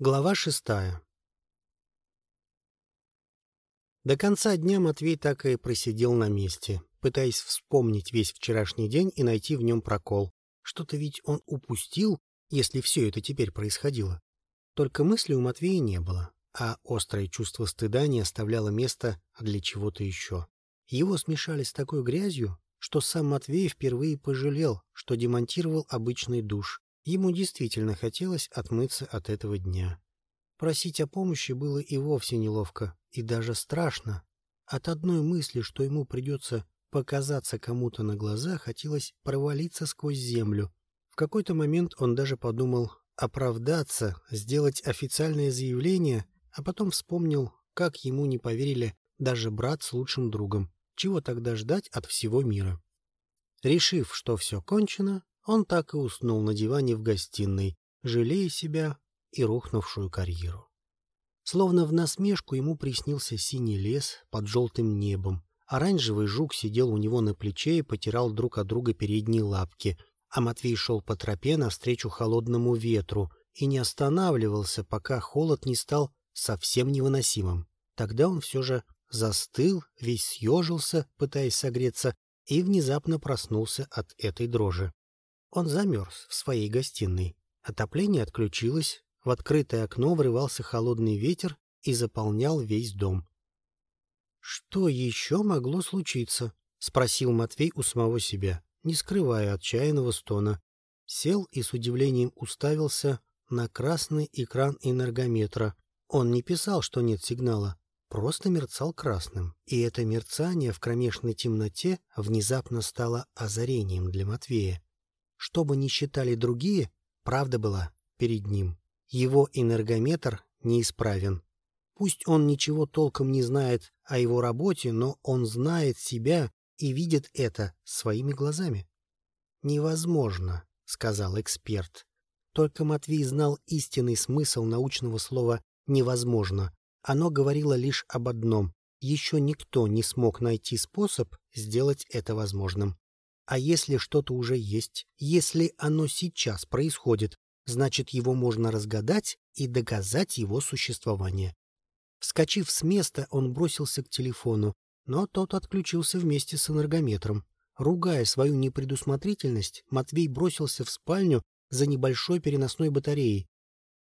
Глава шестая До конца дня Матвей так и просидел на месте, пытаясь вспомнить весь вчерашний день и найти в нем прокол. Что-то ведь он упустил, если все это теперь происходило. Только мысли у Матвея не было, а острое чувство стыда не оставляло места для чего-то еще. Его смешали с такой грязью, что сам Матвей впервые пожалел, что демонтировал обычный душ. Ему действительно хотелось отмыться от этого дня. Просить о помощи было и вовсе неловко, и даже страшно. От одной мысли, что ему придется показаться кому-то на глаза, хотелось провалиться сквозь землю. В какой-то момент он даже подумал оправдаться, сделать официальное заявление, а потом вспомнил, как ему не поверили даже брат с лучшим другом. Чего тогда ждать от всего мира? Решив, что все кончено, он так и уснул на диване в гостиной, жалея себя и рухнувшую карьеру. Словно в насмешку ему приснился синий лес под желтым небом. Оранжевый жук сидел у него на плече и потирал друг от друга передние лапки, а Матвей шел по тропе навстречу холодному ветру и не останавливался, пока холод не стал совсем невыносимым. Тогда он все же застыл, весь съежился, пытаясь согреться, и внезапно проснулся от этой дрожи. Он замерз в своей гостиной. Отопление отключилось, в открытое окно врывался холодный ветер и заполнял весь дом. «Что еще могло случиться?» — спросил Матвей у самого себя, не скрывая отчаянного стона. Сел и с удивлением уставился на красный экран энергометра. Он не писал, что нет сигнала, просто мерцал красным. И это мерцание в кромешной темноте внезапно стало озарением для Матвея. Что бы ни считали другие, правда была перед ним. Его энергометр неисправен. Пусть он ничего толком не знает о его работе, но он знает себя и видит это своими глазами. «Невозможно», — сказал эксперт. Только Матвей знал истинный смысл научного слова «невозможно». Оно говорило лишь об одном. Еще никто не смог найти способ сделать это возможным. А если что-то уже есть, если оно сейчас происходит, значит, его можно разгадать и доказать его существование. Вскочив с места, он бросился к телефону, но тот отключился вместе с энергометром. Ругая свою непредусмотрительность, Матвей бросился в спальню за небольшой переносной батареей.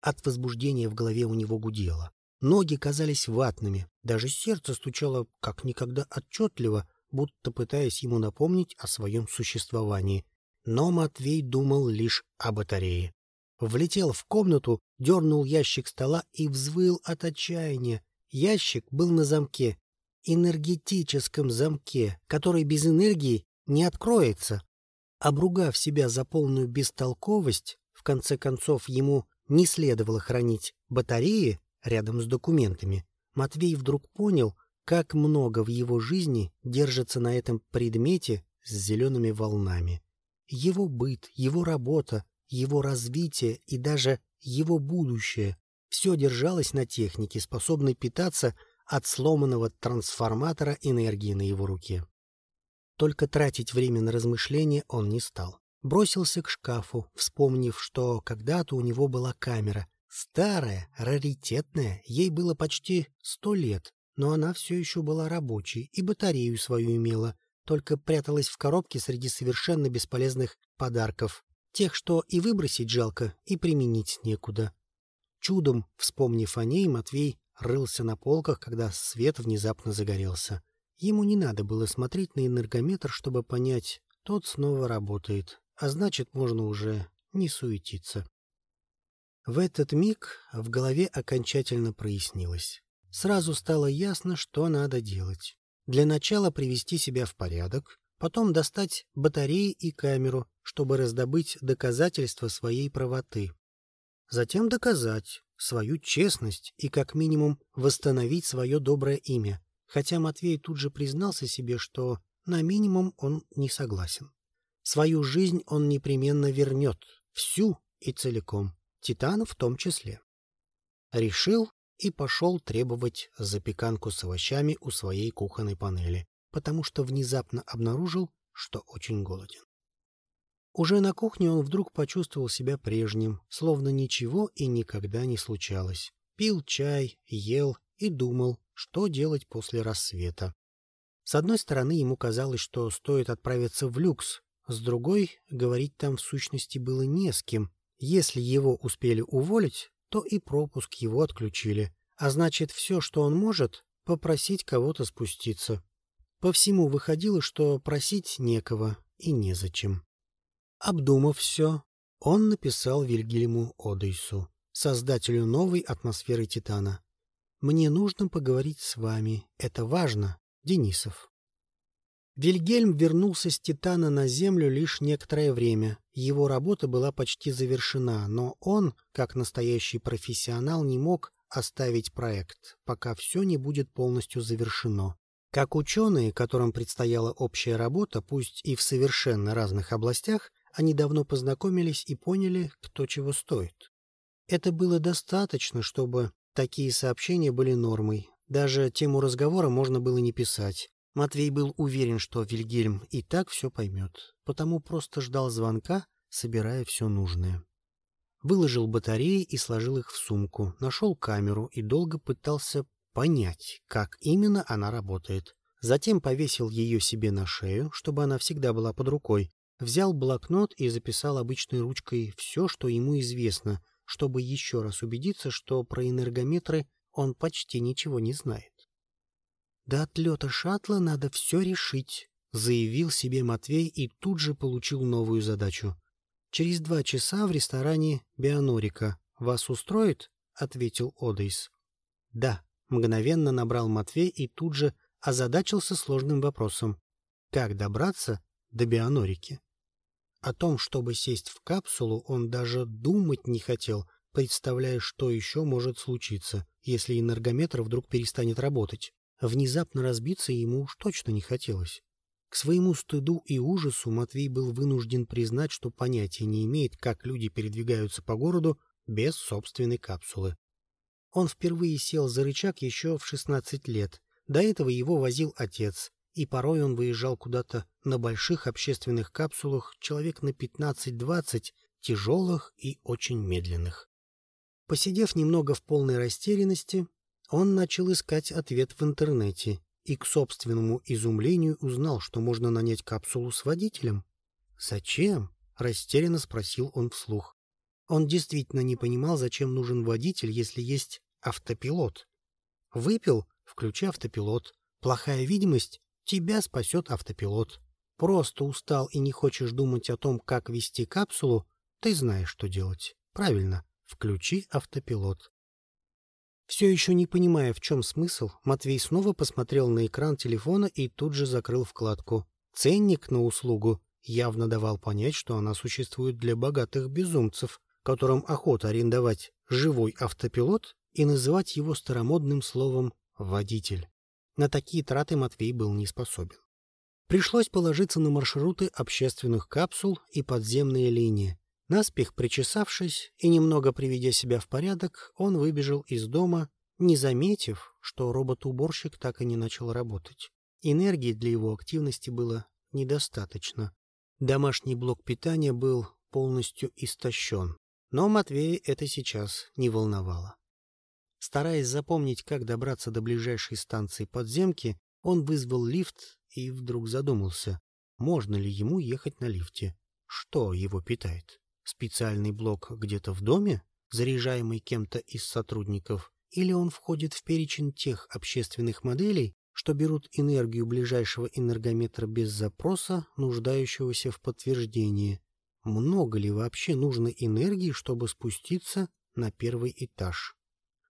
От возбуждения в голове у него гудело. Ноги казались ватными, даже сердце стучало как никогда отчетливо, будто пытаясь ему напомнить о своем существовании. Но Матвей думал лишь о батарее влетел в комнату, дернул ящик стола и взвыл от отчаяния. Ящик был на замке, энергетическом замке, который без энергии не откроется. Обругав себя за полную бестолковость, в конце концов ему не следовало хранить батареи рядом с документами, Матвей вдруг понял, как много в его жизни держится на этом предмете с зелеными волнами. Его быт, его работа, его развитие и даже его будущее все держалось на технике, способной питаться от сломанного трансформатора энергии на его руке. Только тратить время на размышления он не стал. Бросился к шкафу, вспомнив, что когда-то у него была камера. Старая, раритетная, ей было почти сто лет, но она все еще была рабочей и батарею свою имела, только пряталась в коробке среди совершенно бесполезных подарков. Тех, что и выбросить жалко, и применить некуда. Чудом, вспомнив о ней, Матвей рылся на полках, когда свет внезапно загорелся. Ему не надо было смотреть на энергометр, чтобы понять, тот снова работает, а значит, можно уже не суетиться. В этот миг в голове окончательно прояснилось. Сразу стало ясно, что надо делать. Для начала привести себя в порядок, потом достать батареи и камеру, чтобы раздобыть доказательства своей правоты. Затем доказать свою честность и как минимум восстановить свое доброе имя, хотя Матвей тут же признался себе, что на минимум он не согласен. Свою жизнь он непременно вернет, всю и целиком, Титана в том числе. Решил и пошел требовать запеканку с овощами у своей кухонной панели потому что внезапно обнаружил, что очень голоден. Уже на кухне он вдруг почувствовал себя прежним, словно ничего и никогда не случалось. Пил чай, ел и думал, что делать после рассвета. С одной стороны, ему казалось, что стоит отправиться в люкс, с другой, говорить там в сущности было не с кем. Если его успели уволить, то и пропуск его отключили, а значит, все, что он может, попросить кого-то спуститься. По всему выходило, что просить некого и незачем. Обдумав все, он написал Вильгельму Одейсу, создателю новой атмосферы Титана. «Мне нужно поговорить с вами. Это важно, Денисов». Вильгельм вернулся с Титана на Землю лишь некоторое время. Его работа была почти завершена, но он, как настоящий профессионал, не мог оставить проект, пока все не будет полностью завершено. Как ученые, которым предстояла общая работа, пусть и в совершенно разных областях, они давно познакомились и поняли, кто чего стоит. Это было достаточно, чтобы такие сообщения были нормой. Даже тему разговора можно было не писать. Матвей был уверен, что Вильгельм и так все поймет, потому просто ждал звонка, собирая все нужное. Выложил батареи и сложил их в сумку, нашел камеру и долго пытался понять, как именно она работает. Затем повесил ее себе на шею, чтобы она всегда была под рукой, взял блокнот и записал обычной ручкой все, что ему известно, чтобы еще раз убедиться, что про энергометры он почти ничего не знает. «До отлета шаттла надо все решить», — заявил себе Матвей и тут же получил новую задачу. Через два часа в ресторане «Бионорика». Вас устроит?» — ответил Одейс. «Да», — мгновенно набрал Матвей и тут же озадачился сложным вопросом. «Как добраться до Бионорики?» О том, чтобы сесть в капсулу, он даже думать не хотел, представляя, что еще может случиться, если энергометр вдруг перестанет работать. Внезапно разбиться ему уж точно не хотелось. К своему стыду и ужасу Матвей был вынужден признать, что понятия не имеет, как люди передвигаются по городу без собственной капсулы. Он впервые сел за рычаг еще в 16 лет. До этого его возил отец, и порой он выезжал куда-то на больших общественных капсулах человек на 15-20, тяжелых и очень медленных. Посидев немного в полной растерянности, он начал искать ответ в интернете и к собственному изумлению узнал, что можно нанять капсулу с водителем. «Зачем?» — растерянно спросил он вслух. Он действительно не понимал, зачем нужен водитель, если есть автопилот. Выпил — включи автопилот. Плохая видимость — тебя спасет автопилот. Просто устал и не хочешь думать о том, как вести капсулу, ты знаешь, что делать. Правильно, включи автопилот. Все еще не понимая, в чем смысл, Матвей снова посмотрел на экран телефона и тут же закрыл вкладку. Ценник на услугу явно давал понять, что она существует для богатых безумцев, которым охота арендовать живой автопилот и называть его старомодным словом «водитель». На такие траты Матвей был не способен. Пришлось положиться на маршруты общественных капсул и подземные линии, Наспех причесавшись и немного приведя себя в порядок, он выбежал из дома, не заметив, что робот-уборщик так и не начал работать. Энергии для его активности было недостаточно. Домашний блок питания был полностью истощен, но Матвея это сейчас не волновало. Стараясь запомнить, как добраться до ближайшей станции подземки, он вызвал лифт и вдруг задумался, можно ли ему ехать на лифте, что его питает. Специальный блок где-то в доме, заряжаемый кем-то из сотрудников, или он входит в перечень тех общественных моделей, что берут энергию ближайшего энергометра без запроса, нуждающегося в подтверждении. Много ли вообще нужно энергии, чтобы спуститься на первый этаж?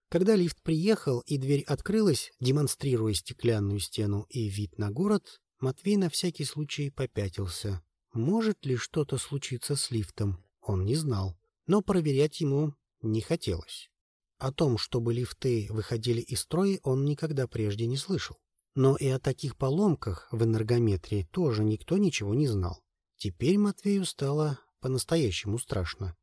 Когда лифт приехал и дверь открылась, демонстрируя стеклянную стену и вид на город, Матвей на всякий случай попятился. Может ли что-то случиться с лифтом? Он не знал, но проверять ему не хотелось. О том, чтобы лифты выходили из строя, он никогда прежде не слышал. Но и о таких поломках в энергометрии тоже никто ничего не знал. Теперь Матвею стало по-настоящему страшно.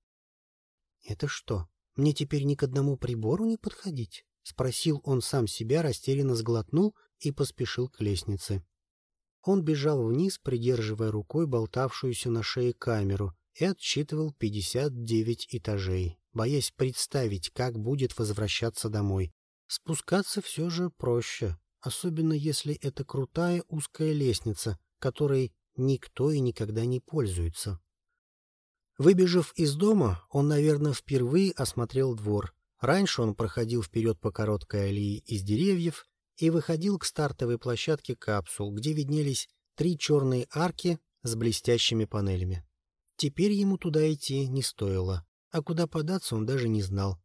— Это что, мне теперь ни к одному прибору не подходить? — спросил он сам себя, растерянно сглотнул и поспешил к лестнице. Он бежал вниз, придерживая рукой болтавшуюся на шее камеру, и отсчитывал 59 этажей, боясь представить, как будет возвращаться домой. Спускаться все же проще, особенно если это крутая узкая лестница, которой никто и никогда не пользуется. Выбежав из дома, он, наверное, впервые осмотрел двор. Раньше он проходил вперед по короткой аллее из деревьев и выходил к стартовой площадке капсул, где виднелись три черные арки с блестящими панелями. Теперь ему туда идти не стоило, а куда податься он даже не знал.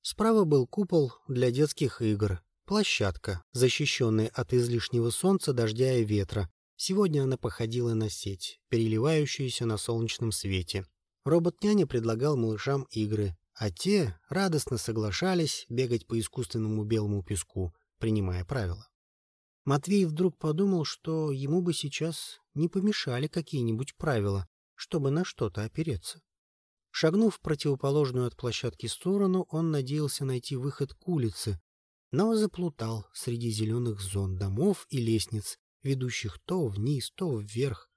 Справа был купол для детских игр, площадка, защищенная от излишнего солнца, дождя и ветра. Сегодня она походила на сеть, переливающуюся на солнечном свете. Робот-няня предлагал малышам игры, а те радостно соглашались бегать по искусственному белому песку, принимая правила. Матвей вдруг подумал, что ему бы сейчас не помешали какие-нибудь правила, чтобы на что-то опереться. Шагнув в противоположную от площадки сторону, он надеялся найти выход к улице, но заплутал среди зеленых зон домов и лестниц, ведущих то вниз, то вверх,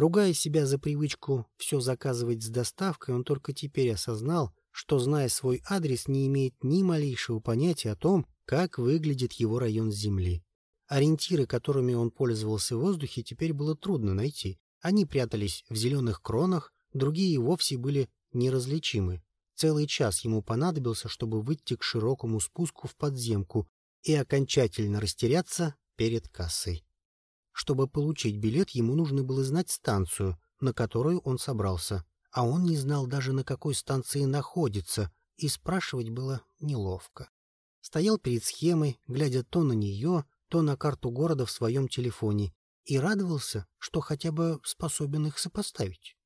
Ругая себя за привычку все заказывать с доставкой, он только теперь осознал, что, зная свой адрес, не имеет ни малейшего понятия о том, как выглядит его район Земли. Ориентиры, которыми он пользовался в воздухе, теперь было трудно найти. Они прятались в зеленых кронах, другие вовсе были неразличимы. Целый час ему понадобился, чтобы выйти к широкому спуску в подземку и окончательно растеряться перед кассой. Чтобы получить билет, ему нужно было знать станцию, на которую он собрался. А он не знал даже, на какой станции находится, и спрашивать было неловко. Стоял перед схемой, глядя то на нее, то на карту города в своем телефоне, и радовался, что хотя бы способен их сопоставить.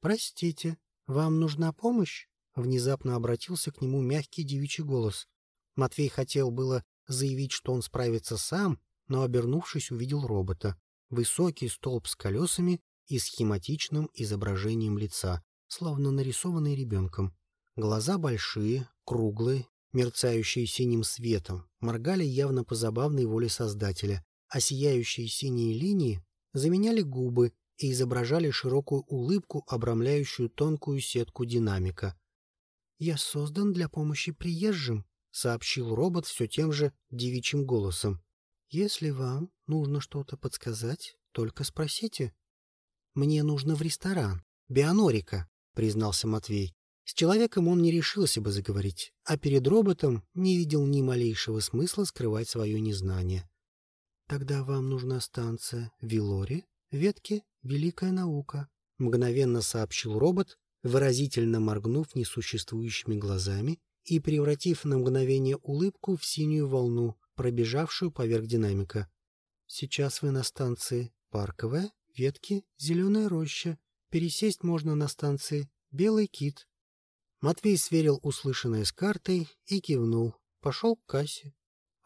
«Простите, вам нужна помощь?» — внезапно обратился к нему мягкий девичий голос. Матвей хотел было заявить, что он справится сам, но, обернувшись, увидел робота. Высокий столб с колесами и схематичным изображением лица, словно нарисованный ребенком. Глаза большие, круглые, мерцающие синим светом, моргали явно по забавной воле Создателя, а сияющие синие линии заменяли губы и изображали широкую улыбку, обрамляющую тонкую сетку динамика. «Я создан для помощи приезжим», — сообщил робот все тем же девичьим голосом. Если вам нужно что-то подсказать, только спросите. Мне нужно в ресторан. Бионорика, признался Матвей. С человеком он не решился бы заговорить, а перед роботом не видел ни малейшего смысла скрывать свое незнание. Тогда вам нужна станция Вилори, ветки Великая наука, мгновенно сообщил робот, выразительно моргнув несуществующими глазами и превратив на мгновение улыбку в синюю волну, пробежавшую поверх динамика. «Сейчас вы на станции Парковая, ветки, Зеленая роща. Пересесть можно на станции Белый кит». Матвей сверил услышанное с картой и кивнул. Пошел к кассе.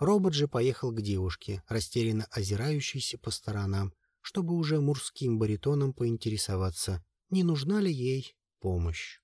Робот же поехал к девушке, растерянно озирающейся по сторонам, чтобы уже мужским баритоном поинтересоваться, не нужна ли ей помощь.